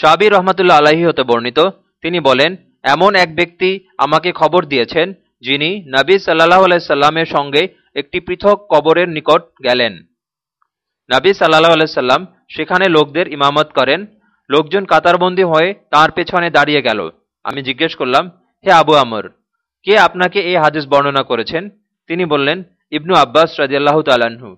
সাবির রহমতুল্লা আলাহি হতে বর্ণিত, তিনি বলেন, এমন এক ব্যক্তি আমাকে খবর দিয়েছেন, যিনি নাবী সাল্লাহ আলাইসাল্লামের সঙ্গে একটি পৃথক কবরের নিকট গেলেন। নাবী সাল্লাহ আলাইসাল্লাম সেখানে লোকদের ইমামত করেন। লোকজন কাতারবন্দি হয়ে তার পেছনে দাঁড়িয়ে গেল। আমি জিজ্ঞেস করলাম, হে আবু আমর, কে আপনাকে এই হাদিস বর্ণনা করেছেন? তিনি বললেন, ইবনু আব্বাস রাজিয়াল্লাহ তালাহু